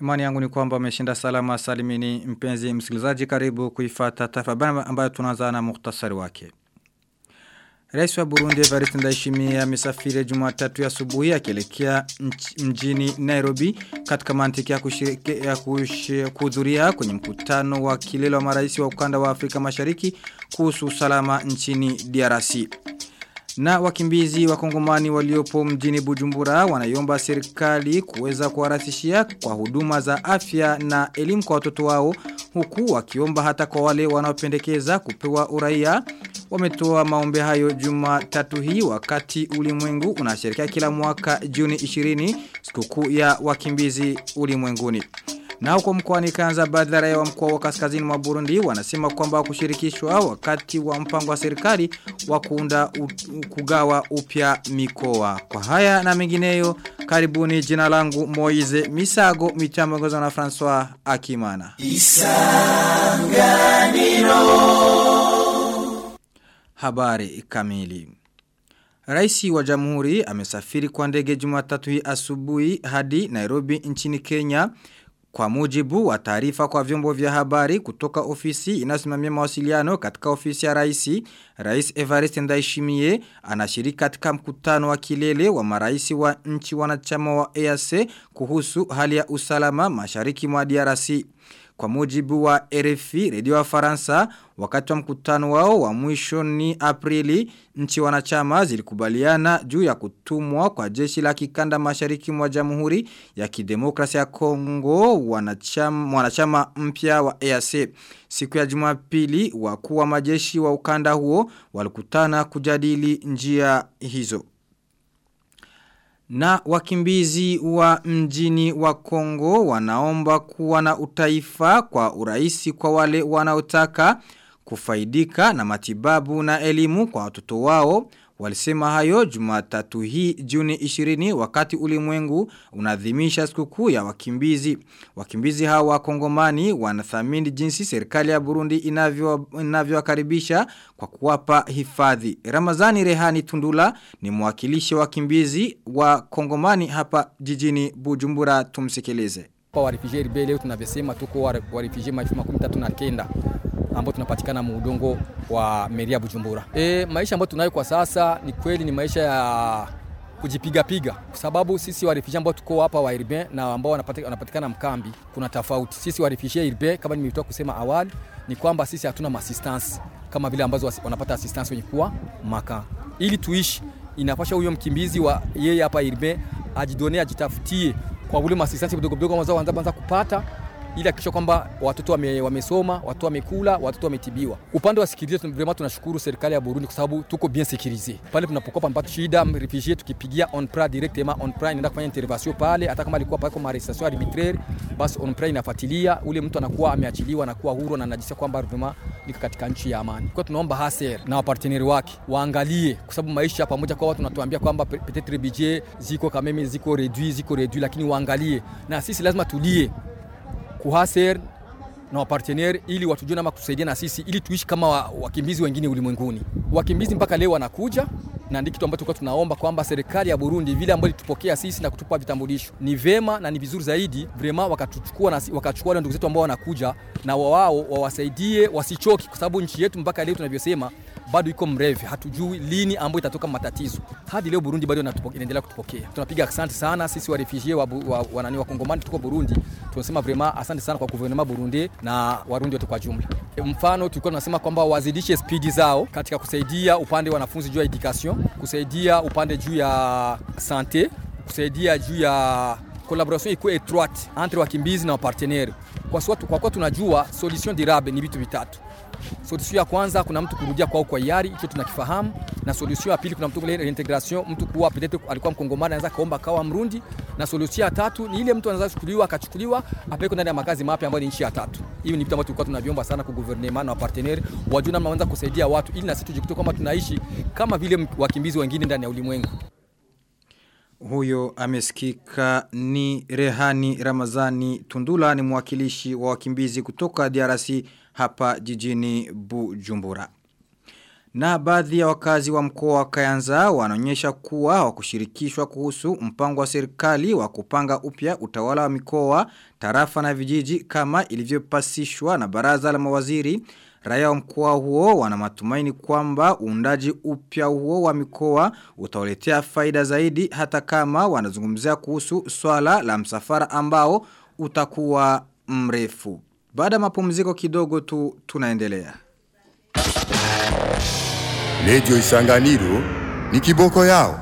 Imani yangu ni kwamba ameshinda salama salimini mpenzi msikilizaji karibu kuifata tafabana ambayo tunaanza na muhtasari wake. Rais wa Burundi Evariste Ndayishimiye amesafiri Jumatatu ya asubuhi akielekea mjini Nairobi katika mantiki ya kushiriki ya kuhudhuria kwenye mkutano wa kilele wa marais wa ukanda wa Afrika Mashariki kuhusu usalama nchini DRC. Na wakimbizi wakongomani waliopo mjini Bujumbura wanaiomba serikali kuweza kuwarasishia kwa huduma za afya na elimu kwa watoto wao huku wakiomba hata kwa wale wanaopendekeza kupewa uraia wametoa maombe hayo Jumatatu hii wakati ulimwengu unasherekea kila mwaka Juni 20 sikukuu ya wakimbizi ulimwenguni. Na huko mkoani Kanza ya wa mkoa wa kaskazini mwa Burundi wanasema kwamba kushirikishwa wakati wa mpango wa serikali wa kuunda kugawa upya mikoa. Kwa haya na mengineyo karibuni jina langu Moize Misago mitambo na François Akimana. Isanganiro Habari kamili Raisi wa jamhuri amesafiri kwa ndege jumatatu hii asubuhi hadi Nairobi nchini Kenya kwa mujibu wa taarifa kwa vyombo vya habari kutoka ofisi inasimamia mawasiliano katika ofisi ya raisi, Rais evarist ndaishimie anashiriki katika mkutano wa kilele wa maraisi wa nchi wanachama wa EAC kuhusu hali ya usalama mashariki mwa DRC. Kwa mujibu wa RFI, redio wa Faransa, wakati wa mkutano wao wa mwisho ni Aprili, nchi wanachama zilikubaliana juu ya kutumwa kwa jeshi la kikanda mashariki mwa jamhuri ya kidemokrasia ya Kongo wanachama, wanachama mpya wa EAC. Siku ya jumapili, wakuu wa majeshi wa ukanda huo walikutana kujadili njia hizo. Na wakimbizi wa mjini wa Kongo wanaomba kuwa na utaifa kwa uraisi kwa wale wanaotaka kufaidika na matibabu na elimu kwa watoto wao. Walisema hayo jumatatu hii juni 20 wakati ulimwengu unadhimisha sikukuu ya wakimbizi. Wakimbizi hawa kongomani wanathamini jinsi serikali ya Burundi inavyowakaribisha kwa kuwapa hifadhi. Ramazani Rehani Tundula ni mwakilishi wakimbizi wa kongomani hapa jijini Bujumbura tumsikilize. Kwa tuko ambao tunapatikana muudongo wa Meria Bujumbura. E, maisha ambayo tunayo kwa sasa ni kweli ni maisha ya kujipigapiga kwa sababu sisi warifishi ambao tuko hapa wa Irbe na ambao wanapatikana, mkambi kuna tofauti. Sisi wa Irbe kama nimetoka kusema awali ni kwamba sisi hatuna assistance kama vile ambazo wanapata assistance wenye kuwa maka. Ili tuishi inapasha huyo mkimbizi wa yeye hapa Irbe ajidonee ajitafutie kwa ule assistance mdogo mdogo ambazo wanaanza kupata ili hakikisha kwamba watoto wame, wamesoma, watoto wamekula, watoto wametibiwa. Upande wa security vraiment tunashukuru serikali ya Burundi kwa sababu tuko bien sécurisé. Pale tunapokopa mpata shida refugee tukipigia on pra directement on pra inaenda kufanya intervention pale hata kama alikuwa kwa arrestation arbitraire basi on pra inafuatilia ule mtu anakuwa ameachiliwa anakuwa huru na anajisikia kwamba vraiment niko katika nchi ya amani. Kwa tunaomba haser na waparteneri wake waangalie kwa sababu maisha pamoja kwa watu tunatuambia kwamba peut-être budget ziko kameme ziko réduit ziko réduit lakini waangalie na sisi lazima tulie kuhaser na wapartenere ili watujue nama kusaidia na sisi ili tuishi kama wakimbizi wengine ulimwenguni. Wakimbizi mpaka leo wanakuja na ndi kitu ambacho tulikuwa tunaomba kwamba serikali ya Burundi vile ambayo ilitupokea sisi na kutupa vitambulisho ni vema na ni vizuri zaidi vrema wakatuchukua na wakachukua wale ndugu zetu ambao wanakuja na wao wawasaidie wasichoki, kwa sababu nchi yetu mpaka leo tunavyosema bado iko mrefu, hatujui lini ambayo itatoka matatizo. Hadi leo Burundi bado inaendelea kutupokea. Tunapiga asante sana sisi wa refugee wa, wa, wa, nani wa Kongomani tuko Burundi, tunasema vrema asante sana kwa gouvernement Burundi na Warundi wote kwa jumla. E, mfano tulikuwa tunasema kwamba wazidishe spidi zao katika kusaidia upande wa wanafunzi juu ya education, kusaidia upande juu ya sante, kusaidia juu ya collaboration ikuwe étroite entre wakimbizi na waparteneri, kwa sababu kwa kuwa tunajua solution durable ni vitu vitatu. Solution ya kwanza kuna mtu kurudia kwao kwa hiari, hicho tunakifahamu, na solution ya pili kuna mtu kule reintegration, mtu kuwa peut-être alikuwa mkongomani anaweza kaomba kawa mrundi, na solution ya tatu ni ile mtu anaweza kuchukuliwa akachukuliwa apelekwe ndani ya makazi mapya ambayo ni nchi ya tatu. Hiyo ni vitu ambavyo tulikuwa tunaviomba sana kwa gouvernement na partenaire wajue namna wanaweza kusaidia watu ili na sisi tujikute kwamba tunaishi kama vile wakimbizi wengine ndani ya ulimwengu. Huyo amesikika ni Rehani Ramazani Tundula ni mwakilishi wa wakimbizi kutoka DRC hapa jijini Bujumbura. Na baadhi ya wakazi wa mkoa wa Kayanza wanaonyesha kuwa hawakushirikishwa kuhusu mpango wa serikali wa kupanga upya utawala wa mikoa, tarafa na vijiji kama ilivyopasishwa na baraza la mawaziri. Raia wa mkoa huo wana matumaini kwamba uundaji upya huo wa mikoa utawaletea faida zaidi hata kama wanazungumzia kuhusu swala la msafara ambao utakuwa mrefu. Baada ya mapumziko kidogo tu tunaendelea. Lejo isanganiro ni kiboko yao.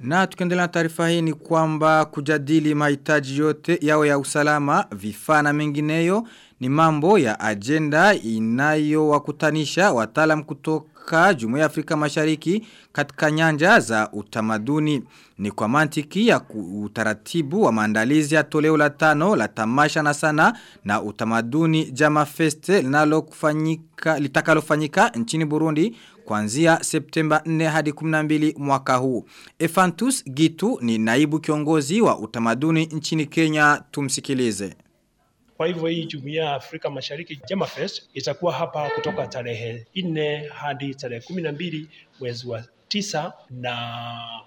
Na tukiendelea na taarifa hii ni kwamba kujadili mahitaji yote yao ya usalama, vifaa na mengineyo ni mambo ya agenda inayowakutanisha wataalam kutoka Jumuiya ya Afrika Mashariki katika nyanja za utamaduni. Ni kwa mantiki ya utaratibu wa maandalizi ya toleo la tano la tamasha na sana na utamaduni Jama Fest linalofanyika litakalofanyika nchini Burundi kuanzia Septemba 4 hadi 12 mwaka huu. Efantus Gitu ni naibu kiongozi wa utamaduni nchini Kenya tumsikilize. Kwa hivyo hii jumuiya ya Afrika Mashariki Jama Fest itakuwa hapa kutoka tarehe nne hadi tarehe kumi na mbili mwezi wa tisa na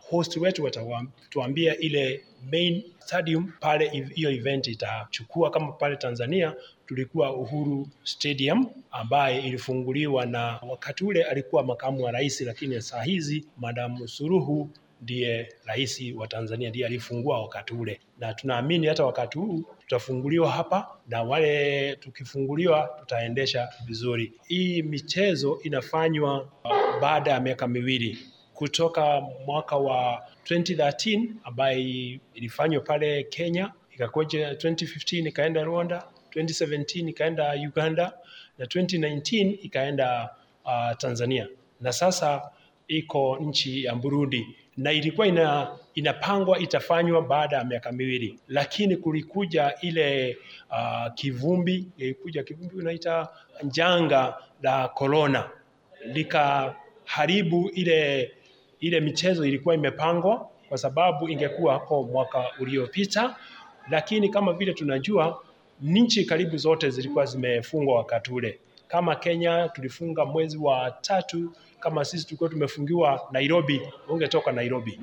host wetu watatuambia ile main stadium pale hiyo event itachukua. Kama pale Tanzania tulikuwa Uhuru Stadium ambaye ilifunguliwa na wakati ule alikuwa makamu wa rais, lakini saa hizi Madam Suruhu ndiye rais wa Tanzania, ndiye alifungua wakati ule, na tunaamini hata wakati huu tutafunguliwa hapa, na wale tukifunguliwa tutaendesha vizuri. Hii michezo inafanywa baada ya miaka miwili kutoka mwaka wa 2013 ambaye ilifanywa pale Kenya, ikakuja 2015 ikaenda Rwanda, 2017 ikaenda Uganda na 2019 ikaenda uh, Tanzania. Na sasa iko nchi ya Burundi na ilikuwa ina, inapangwa itafanywa baada ya miaka miwili, lakini kulikuja ile uh, kivumbi, ilikuja kivumbi unaita janga la corona. Likaharibu ile ile michezo ilikuwa imepangwa, kwa sababu ingekuwa hapo mwaka uliopita, lakini kama vile tunajua nchi karibu zote zilikuwa zimefungwa wakati ule. Kama Kenya tulifunga mwezi wa tatu, kama sisi tulikuwa tumefungiwa Nairobi, ungetoka Nairobi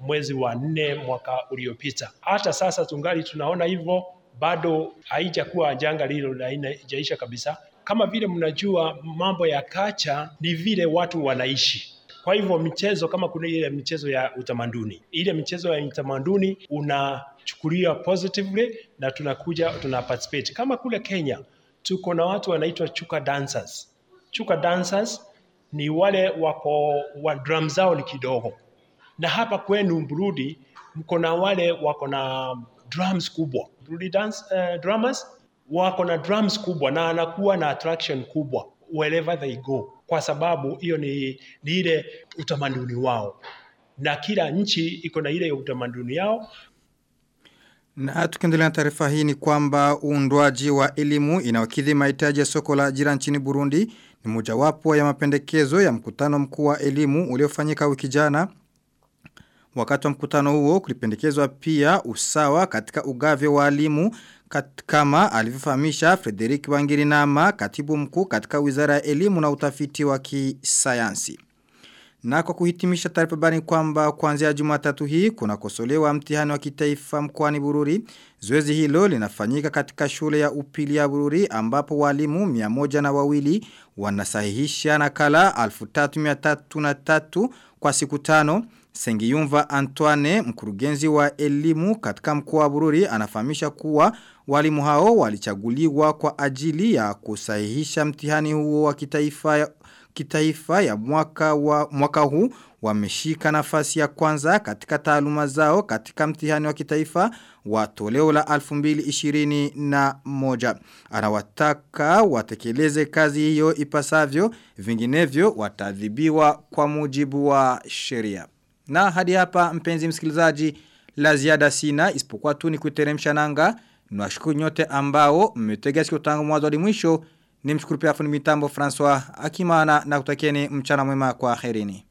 mwezi wa nne mwaka uliopita. Hata sasa tungali tunaona hivyo, bado haijakuwa janga lilo haijaisha kabisa. Kama vile mnajua, mambo ya kacha ni vile watu wanaishi. Kwa hivyo michezo, kama kuna ile michezo ya utamaduni, ile michezo ya utamaduni unachukulia positively na tunakuja tuna participate. Kama kule Kenya tuko na watu wanaitwa chuka dancers. Chuka dancers ni wale wako wa drum zao ni kidogo, na hapa kwenu Burundi mko na wale wako na drums kubwa. Burundi dance uh, drummers wako na drums kubwa na anakuwa na attraction kubwa wherever they go, kwa sababu hiyo ni, ni ile utamaduni wao, na kila nchi iko na ile utamaduni yao. Na tukiendelea na taarifa hii ni kwamba uundwaji wa elimu inawakidhi mahitaji ya soko la ajira nchini Burundi ni mojawapo ya mapendekezo ya mkutano mkuu wa elimu uliofanyika wiki jana. Wakati wa mkutano huo kulipendekezwa pia usawa katika ugavi wa elimu kama alivyofahamisha Frederik Wangirinama, katibu mkuu katika Wizara ya Elimu na Utafiti wa Kisayansi. Na kwa kuhitimisha taarifa bani kwamba kuanzia Jumatatu hii kuna kosolewa mtihani wa kitaifa mkoani Bururi. Zoezi hilo linafanyika katika shule ya upili ya Bururi ambapo walimu miamoja na wawili wanasahihisha nakala 1333 kwa siku tano. Sengiyumva Antoine, mkurugenzi wa elimu katika mkoa wa Bururi, anafahamisha kuwa walimu hao walichaguliwa kwa ajili ya kusahihisha mtihani huo wa kitaifa ya, kitaifa ya mwaka, wa, mwaka huu wameshika nafasi ya kwanza katika taaluma zao katika mtihani wa kitaifa wa toleo la 2021. Anawataka watekeleze kazi hiyo ipasavyo, vinginevyo watadhibiwa kwa mujibu wa sheria. Na hadi hapa mpenzi msikilizaji la ziada sina isipokuwa tu ni kuteremsha nanga. Nwashukuru nyote ambao mmetega sikio tangu mwanzo hadi mwisho. Nimshukuru pia fundi mitambo François Akimana na kutakieni mchana mwema kwa herini.